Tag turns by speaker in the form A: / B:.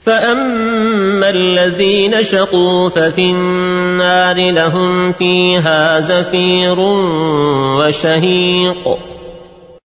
A: فأما الذين شقوا ففي النار لهم فيها زفير وشهيق